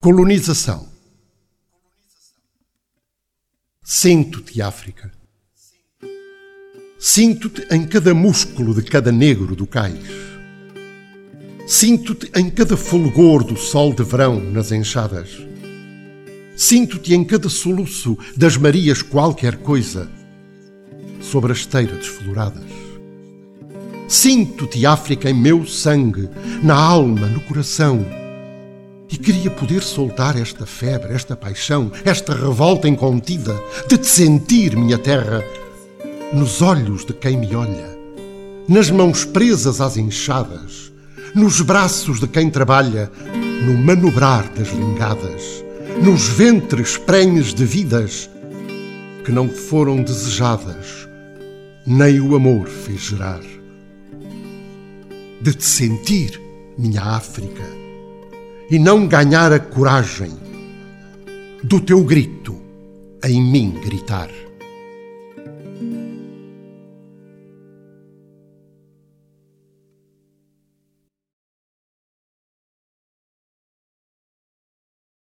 Colonização. Sinto-te, África. Sinto-te em cada músculo de cada negro do cais. Sinto-te em cada fulgor do sol de verão nas enxadas. Sinto-te em cada soluço das Marias qualquer coisa sobre a esteira desfloradas. Sinto-te, África, em meu sangue, na alma, no coração e queria poder soltar esta febre, esta paixão, esta revolta incontida de te sentir, minha terra, nos olhos de quem me olha, nas mãos presas às enxadas, nos braços de quem trabalha, no manobrar das lingadas, nos ventres prenhes de vidas que não foram desejadas, nem o amor fez gerar. De te sentir, minha África, e não ganhar a coragem do teu grito em mim gritar.